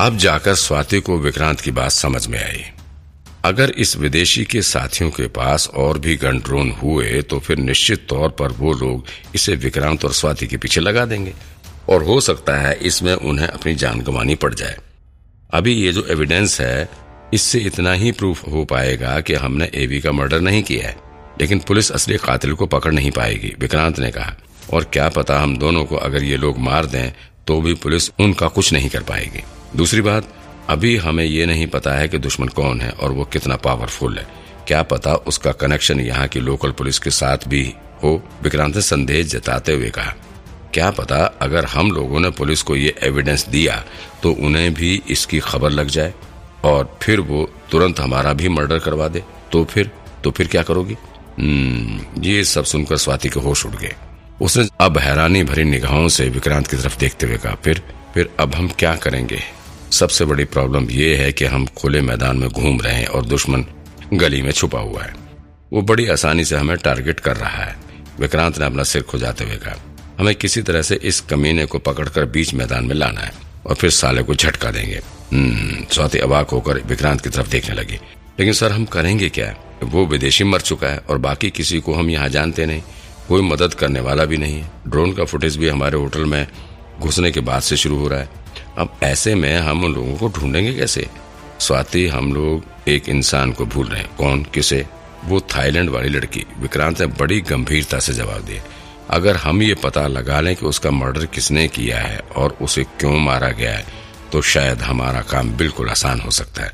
अब जाकर स्वाति को विक्रांत की बात समझ में आई। अगर इस विदेशी के साथियों के पास और भी गन ड्रोन हुए तो फिर निश्चित तौर पर वो लोग इसे विक्रांत और स्वाति के पीछे लगा देंगे। और हो सकता है इसमें उन्हें अपनी जान गंवानी पड़ जाए। अभी ये जो एविडेंस है, इससे इतना ही प्रूफ हो पाएगा कि हमने एवी का मर्डर नहीं किया है। लेकिन पुलिस असली कातिल को पकड़ नहीं पाएगी, विक्रांत ने कहा। और क्या पता हम दोनों को अगर ये लोग मार दें तो भी पुलिस उनका कुछ नहीं कर पाएगी। दूसरी बात अभी हमें ये नहीं पता है कि दुश्मन कौन है और वो कितना पावरफुल है। क्या पता उसका कनेक्शन यहाँ की लोकल पुलिस के साथ भी हो विक्रांत ने संदेह जताते हुए कहा। क्या पता अगर हम लोगों ने पुलिस को ये एविडेंस दिया तो उन्हें भी इसकी खबर लग जाए और फिर वो तुरंत हमारा भी मर्डर करवा दे। तो फिर तो फिर क्या करोगी? हम्म, ये सब सुनकर स्वाति के होश उड़ गए। उसने अब हैरानी भरी निगाहों से विक्रांत की तरफ़ देखते हुए कहा फिर फिर अब हम क्या करेंगे? सबसे बड़ी प्रॉब्लम ये है कि हम खुले मैदान में घूम रहे हैं और दुश्मन गली में छुपा हुआ है। वो बड़ी आसानी से हमें टारगेट कर रहा है। विक्रांत ने अपना सिर खुजाते हुए कहा हमें किसी तरह से इस कमीने को पकड़कर बीच मैदान में लाना है और फिर साले को झटका देंगे। हम्म, स्वाति अवाक होकर विक्रांत की तरफ़ देखने लगी। लेकिन सर हम करेंगे क्या? वो विदेशी मर चुका है और बाकी किसी को हम यहाँ जानते नहीं। कोई मदद करने वाला भी नहीं है। ड्रोन का फुटेज भी हमारे होटल में घुसने के बाद से शुरू हो रहा है। अब ऐसे में हम उन लोगों को ढूंढेंगे कैसे? स्वाति, हम लोग एक इंसान को भूल रहे हैं। कौन? किसे? वो थाईलैंड वाली लड़की। विक्रांत ने बड़ी गंभीरता से जवाब दिया। अगर हम ये पता लगा लें कि उसका मर्डर किसने किया है और उसे क्यों मारा गया है तो शायद हमारा काम बिल्कुल आसान हो सकता है।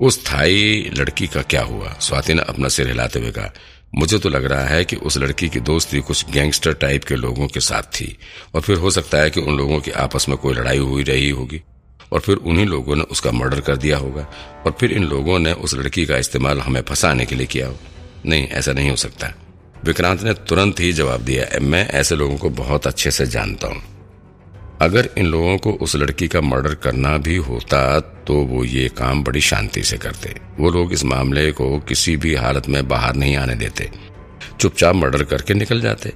उस थाई लड़की का क्या हुआ? स्वाति ने अपना सिर हिलाते हुए कहा मुझे तो लग रहा है कि उस लड़की की दोस्ती कुछ गैंगस्टर टाइप के लोगों के साथ थी। और फिर हो सकता है कि उन लोगों की आपस में कोई लड़ाई हुई रही होगी। और फिर उन्हीं लोगों ने उसका मर्डर कर दिया होगा। और फिर इन लोगों ने उस लड़की का इस्तेमाल हमें फंसाने के लिए किया हो नहीं, ऐसा नहीं हो सकता। विक्रांत ने तुरंत ही जवाब दिया, मैं ऐसे लोगों को बहुत अच्छे से जानता हूँ। अगर इन लोगों को उस लड़की का मर्डर करना भी होता तो वो ये काम बड़ी शांति से करते। वो लोग इस मामले को किसी भी हालत में बाहर नहीं आने देते। चुपचाप मर्डर करके निकल जाते।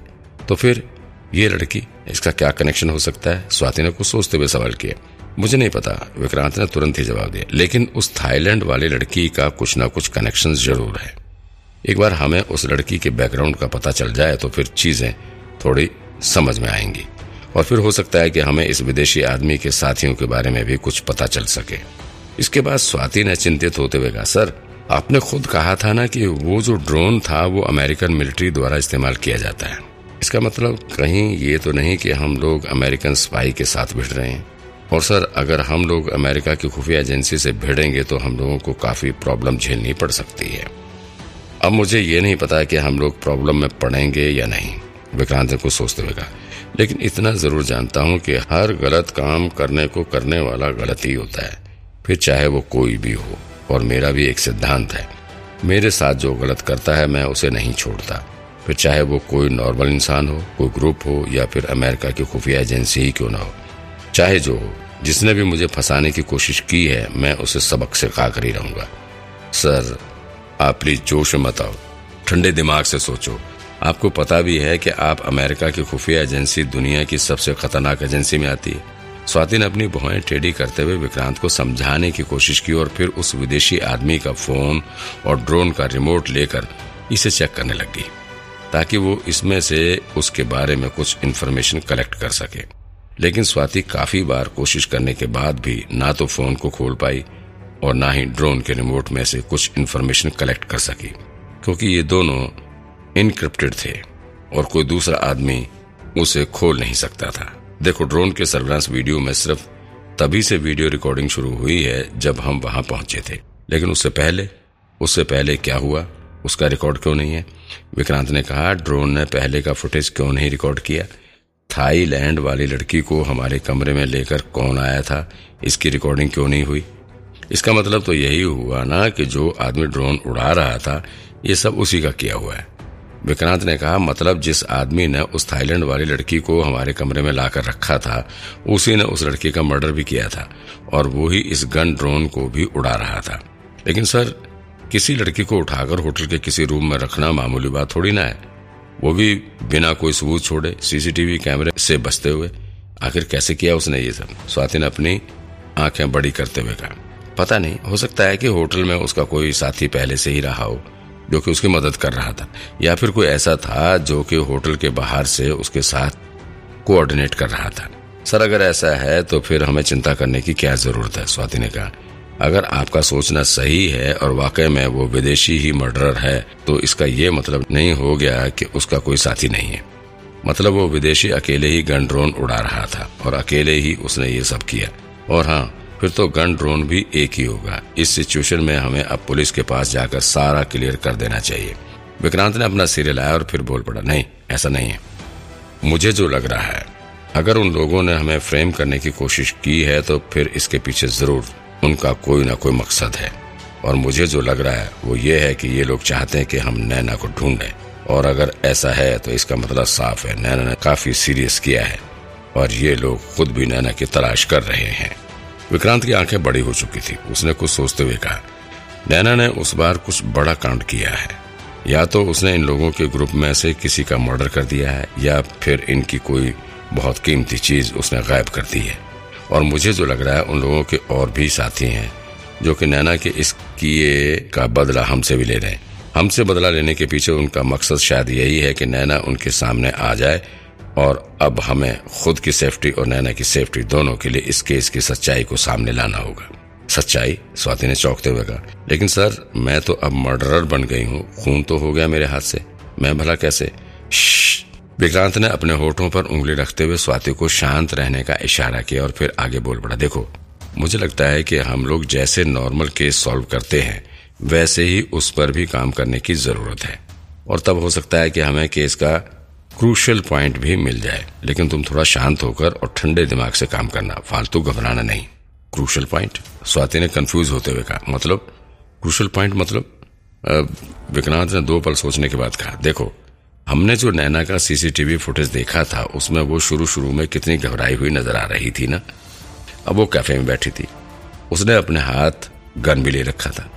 तो फिर ये लड़की, इसका क्या कनेक्शन हो सकता है? स्वाति ने कुछ सोचते हुए सवाल किया। मुझे नहीं पता, विक्रांत ने तुरंत ही जवाब दिया। लेकिन उस थाईलैंड वाली लड़की का कुछ ना कुछ कनेक्शन ज़रूर है। एक बार हमें उस लड़की के बैकग्राउंड का पता चल जाए तो फिर चीज़ें थोड़ी समझ में आएँगी। और फिर हो सकता है कि हमें इस विदेशी आदमी के साथियों के बारे में भी कुछ पता चल सके। इसके बाद स्वाति ने चिंतित होते हुए कहा, सर, आपने खुद कहा था ना कि वो जो ड्रोन था, वो अमेरिकन मिलिट्री द्वारा इस्तेमाल किया जाता है। इसका मतलब कहीं ये तो नहीं कि हम लोग अमेरिकन स्पाई के साथ भिड़ रहे हैं। और सर, अगर हम लोग अमेरिका की खुफिया एजेंसी से भिड़ेंगे तो हम लोगों को काफ़ी प्रॉब्लम झेलनी पड़ सकती है। अब मुझे ये नहीं पता कि हम लोग प्रॉब्लम में पड़ेंगे या नहीं, विक्रांत ने कुछ सोचते हुए कहा। लेकिन इतना ज़रूर जानता हूँ कि हर गलत काम करने को करने वाला गलत ही होता है। फिर चाहे वो कोई भी हो, और मेरा भी एक सिद्धांत है। मेरे साथ जो गलत करता है, मैं उसे नहीं छोड़ता। फिर चाहे वो कोई नॉर्मल इंसान हो, कोई ग्रुप हो, या फिर अमेरिका की खुफिया एजेंसी ही क्यों ना हो। चाहे जो हो, जिसने भी मुझे फंसाने की कोशिश की है, मैं उसे सबक सिखा कर ही रहूँगा। सर, आप प्लीज़ जोश मत आओ। ठंडे दिमाग से सोचो। आपको पता भी है कि आप अमेरिका की खुफिया एजेंसी दुनिया की सबसे खतरनाक एजेंसी में आती है। स्वाति ने अपनी भुआएँ टेढ़ी करते हुए विक्रांत को समझाने की कोशिश की और फिर उस विदेशी आदमी का फ़ोन और ड्रोन का रिमोट लेकर इसे चेक करने लग गई, ताकि वो इसमें से उसके बारे में कुछ इन्फॉर्मेशन कलेक्ट कर सके। लेकिन स्वाति काफ़ी बार कोशिश करने के बाद भी ना तो फ़ोन को खोल पाई और ना ही ड्रोन के रिमोट में से कुछ इन्फॉर्मेशन कलेक्ट कर सकी, क्योंकि ये दोनों इनक्रिप्टेड थे और कोई दूसरा आदमी उसे खोल नहीं सकता था। देखो ड्रोन के सर्वेलेंस वीडियो में सिर्फ़ तभी से वीडियो रिकॉर्डिंग शुरू हुई है जब हम वहाँ पहुँचे थे। लेकिन उससे पहले उससे पहले क्या हुआ? उसका रिकॉर्ड क्यों नहीं है? विक्रांत ने कहा ड्रोन ने पहले का फुटेज क्यों नहीं रिकॉर्ड किया? थाईलैंड वाली लड़की को हमारे कमरे में लेकर कौन आया था? इसकी रिकॉर्डिंग क्यों नहीं हुई? इसका मतलब तो यही हुआ ना कि जो आदमी ड्रोन उड़ा रहा था, ये सब उसी का किया हुआ है। विक्रांत ने कहा मतलब जिस आदमी ने उस थाईलैंड वाली लड़की को हमारे कमरे में लाकर रखा था, उसी ने उस लड़की का मर्डर भी किया था और वो ही इस गन ड्रोन को भी उड़ा रहा था। लेकिन सर, किसी लड़की को उठाकर होटल के किसी रूम में रखना मामूली बात थोड़ी ना है। वो भी बिना कोई सबूत छोड़े सीसीटीवी कैमरे से बचते हुए। आखिर कैसे किया उसने ये सब? स्वाति ने अपनी आँखें बड़ी करते हुए कहा, पता नहीं, हो सकता है कि होटल में उसका कोई साथी पहले से ही रहा हो। जो कि उसकी मदद कर रहा था, या फिर कोई ऐसा था जो कि होटल के बाहर से उसके साथ कोऑर्डिनेट कर रहा था। सर, अगर ऐसा है तो फिर हमें चिंता करने की क्या ज़रूरत है? स्वाति ने कहा, अगर आपका सोचना सही है और वाकई में वो विदेशी ही मर्डरर है तो इसका ये मतलब नहीं हो गया कि उसका कोई साथी नहीं है। मतलब वो विदेशी अकेले ही गन ड्रोन उड़ा रहा था और अकेले ही उसने ये सब किया। और हाँ फिर तो गन ड्रोन भी एक ही होगा। इस सिचुएशन में हमें अब पुलिस के पास जाकर सारा क्लियर कर देना चाहिए। विक्रांत ने अपना सिर लाया और फिर बोल पड़ा, नहीं, ऐसा नहीं है। मुझे जो लग रहा है, अगर उन लोगों ने हमें फ्रेम करने की कोशिश की है तो फिर इसके पीछे ज़रूर उनका कोई ना कोई मकसद है। और मुझे जो लग रहा है, वो ये है कि ये लोग चाहते हैं कि हम नैना को ढूंढें। और अगर ऐसा है तो इसका मतलब साफ़ है। नैना ने काफ़ी सीरियस किया है। और ये लोग खुद भी नैना की तलाश कर रहे हैं। विक्रांत की आँखें बड़ी हो चुकी थी। उसने कुछ सोचते हुए कहा, नैना ने उस बार कुछ बड़ा कांड किया है। या तो उसने इन लोगों के ग्रुप में से किसी का मर्डर कर दिया है, या फिर इनकी कोई बहुत कीमती चीज़ उसने गायब कर दी है। और मुझे जो लग रहा है, उन लोगों के और भी साथी हैं, जो कि नैना के इस किए का बदला हमसे भी ले रहे हैं। हमसे बदला लेने के पीछे उनका मकसद शायद यही है कि नैना उनके सामने आ जाए और अब हमें खुद की सेफ्टी और नैना की सेफ्टी दोनों के लिए इस केस की सच्चाई को सामने लाना होगा। सच्चाई स्वाति ने चौंकते हुए कहा। लेकिन सर, मैं तो अब मर्डरर बन गई हूँ। खून तो हो गया मेरे हाथ से। मैं भला कैसे? विक्रांत ने अपने होठों पर उंगली रखते हुए स्वाति को शांत रहने का इशारा किया और फिर आगे बोल पड़ा, देखो, मुझे लगता है कि हम लोग जैसे नॉर्मल केस सॉल्व करते हैं, वैसे ही उस पर भी काम करने की ज़रूरत है। और तब हो सकता है कि हमें केस का क्रूशल पॉइंट भी मिल जाए। लेकिन तुम थोड़ा शांत होकर और ठंडे दिमाग से काम करना, फालतू घबराना नहीं। क्रूशल पॉइंट स्वाति ने कंफ्यूज होते हुए कहा। मतलब? क्रूशल पॉइंट मतलब? विक्रांत ने दो पल सोचने के बाद कहा, देखो, हमने जो नैना का सीसीटीवी फुटेज देखा था, उसमें वो शुरू शुरू में कितनी घबराई हुई नज़र आ रही थी ना? अब वो कैफ़े में बैठी थी। उसने अपने हाथ गन भी ले रखा था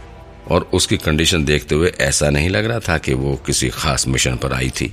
और उसकी कंडीशन देखते हुए ऐसा नहीं लग रहा था कि वो किसी खास मिशन पर आई थी।